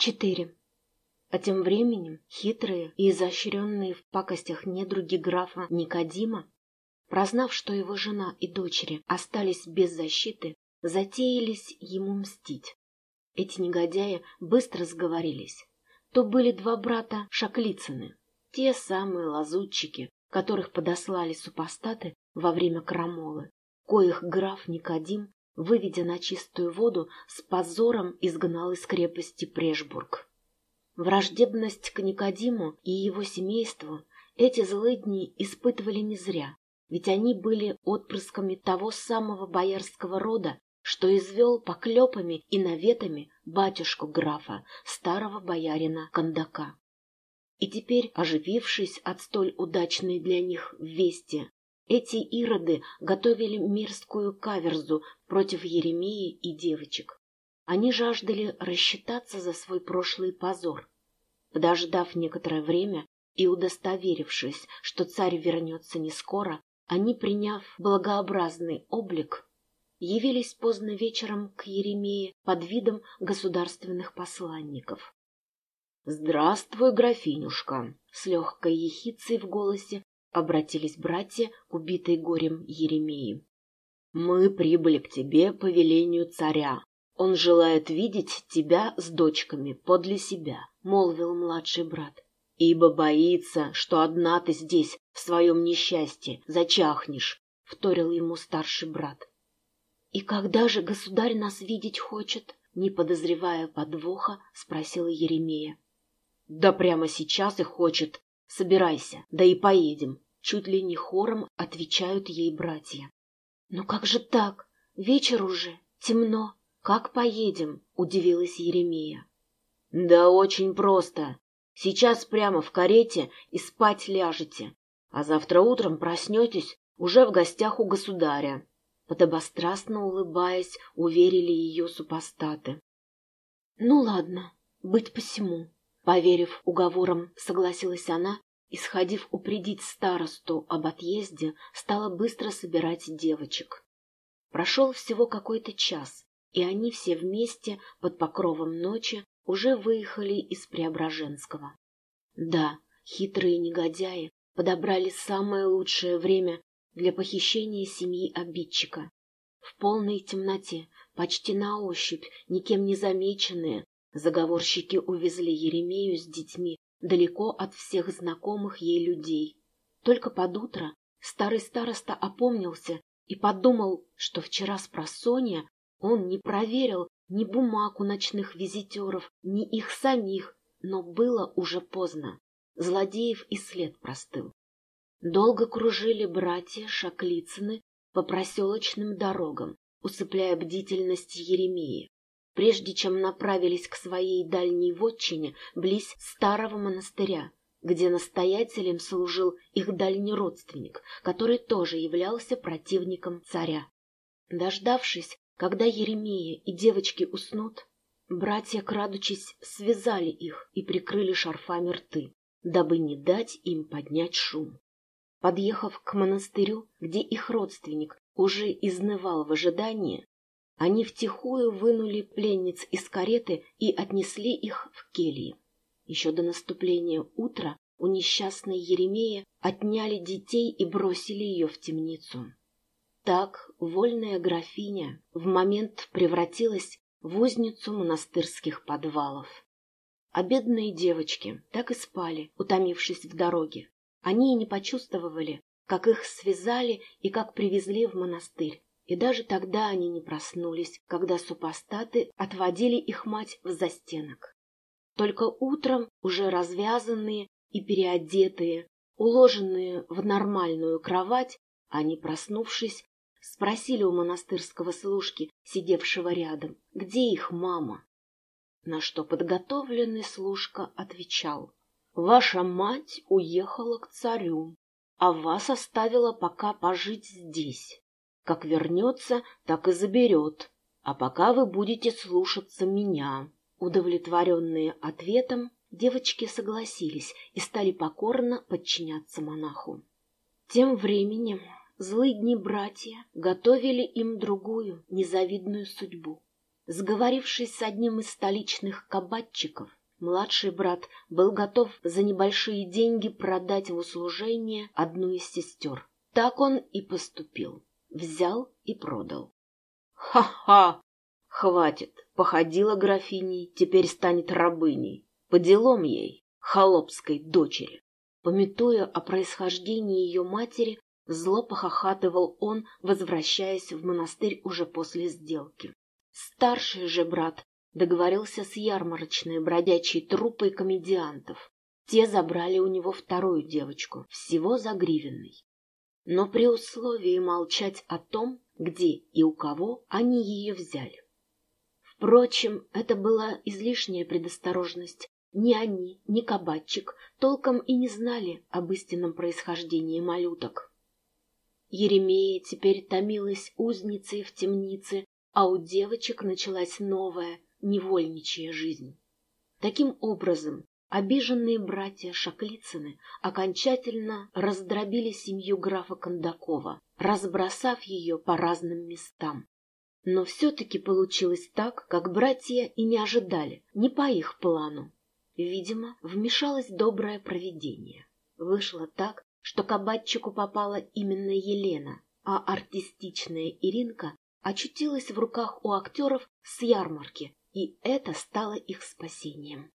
Четыре. А тем временем хитрые и изощренные в пакостях недруги графа Никодима, прознав, что его жена и дочери остались без защиты, затеялись ему мстить. Эти негодяи быстро сговорились. То были два брата Шаклицыны, те самые лазутчики, которых подослали супостаты во время крамолы, коих граф Никодим, выведя на чистую воду, с позором изгнал из крепости Прешбург. Враждебность к Никодиму и его семейству эти злыдни испытывали не зря, ведь они были отпрысками того самого боярского рода, что извел поклепами и наветами батюшку графа, старого боярина Кондака. И теперь, оживившись от столь удачной для них вести, эти ироды готовили мерзкую каверзу против Еремеи и девочек. Они жаждали рассчитаться за свой прошлый позор. Подождав некоторое время и удостоверившись, что царь вернется не скоро, они, приняв благообразный облик, явились поздно вечером к Еремее под видом государственных посланников. «Здравствуй, графинюшка!» С легкой ехицей в голосе обратились братья к убитой горем Еремеи. «Мы прибыли к тебе по велению царя. Он желает видеть тебя с дочками подле себя», — молвил младший брат. «Ибо боится, что одна ты здесь, в своем несчастье, зачахнешь», — вторил ему старший брат. «И когда же государь нас видеть хочет?» Не подозревая подвоха, спросила Еремея. Да прямо сейчас и хочет. Собирайся, да и поедем. Чуть ли не хором отвечают ей братья. Но как же так? Вечер уже, темно. Как поедем? Удивилась Еремея. Да очень просто. Сейчас прямо в карете и спать ляжете. А завтра утром проснетесь уже в гостях у государя. Подобострастно улыбаясь, уверили ее супостаты. Ну ладно, быть посему. Поверив уговорам, согласилась она и, сходив упредить старосту об отъезде, стала быстро собирать девочек. Прошел всего какой-то час, и они все вместе под покровом ночи уже выехали из Преображенского. Да, хитрые негодяи подобрали самое лучшее время для похищения семьи обидчика. В полной темноте, почти на ощупь, никем не замеченные, Заговорщики увезли Еремею с детьми далеко от всех знакомых ей людей. Только под утро старый староста опомнился и подумал, что вчера с просонья он не проверил ни бумаг у ночных визитеров, ни их самих, но было уже поздно. Злодеев и след простыл. Долго кружили братья Шаклицыны по проселочным дорогам, усыпляя бдительность Еремея прежде чем направились к своей дальней вотчине близ старого монастыря, где настоятелем служил их дальний родственник, который тоже являлся противником царя. Дождавшись, когда Еремея и девочки уснут, братья, крадучись, связали их и прикрыли шарфами рты, дабы не дать им поднять шум. Подъехав к монастырю, где их родственник уже изнывал в ожидании, они втихую вынули пленниц из кареты и отнесли их в кельи. Еще до наступления утра у несчастной Еремея отняли детей и бросили ее в темницу. Так вольная графиня в момент превратилась в узницу монастырских подвалов. А бедные девочки так и спали, утомившись в дороге. Они и не почувствовали, как их связали и как привезли в монастырь. И даже тогда они не проснулись, когда супостаты отводили их мать в застенок. Только утром, уже развязанные и переодетые, уложенные в нормальную кровать, они, проснувшись, спросили у монастырского служки, сидевшего рядом, где их мама. На что подготовленный служка отвечал, «Ваша мать уехала к царю, а вас оставила пока пожить здесь. Как вернется, так и заберет. А пока вы будете слушаться меня. Удовлетворенные ответом, девочки согласились и стали покорно подчиняться монаху. Тем временем злые дни братья готовили им другую, незавидную судьбу. Сговорившись с одним из столичных кабачиков, младший брат был готов за небольшие деньги продать в услужение одну из сестер. Так он и поступил. Взял и продал. «Ха-ха! Хватит! Походила графиней, теперь станет рабыней. По делам ей, холопской дочери». Пометуя о происхождении ее матери, зло похохатывал он, возвращаясь в монастырь уже после сделки. Старший же брат договорился с ярмарочной бродячей труппой комедиантов. Те забрали у него вторую девочку, всего за гривенной. Но при условии молчать о том, где и у кого они ее взяли. Впрочем, это была излишняя предосторожность. Ни они, ни кабачик толком и не знали об истинном происхождении малюток. Еремея теперь томилась узницей в темнице, а у девочек началась новая, невольничья жизнь. Таким образом, обиженные братья Шаклицыны окончательно раздробили семью графа Кондакова, разбросав ее по разным местам. Но все-таки получилось так, как братья и не ожидали, не по их плану. Видимо, вмешалось доброе провидение. Вышло так, что кабачику попала именно Елена, а артистичная Иринка очутилась в руках у актеров с ярмарки, и это стало их спасением.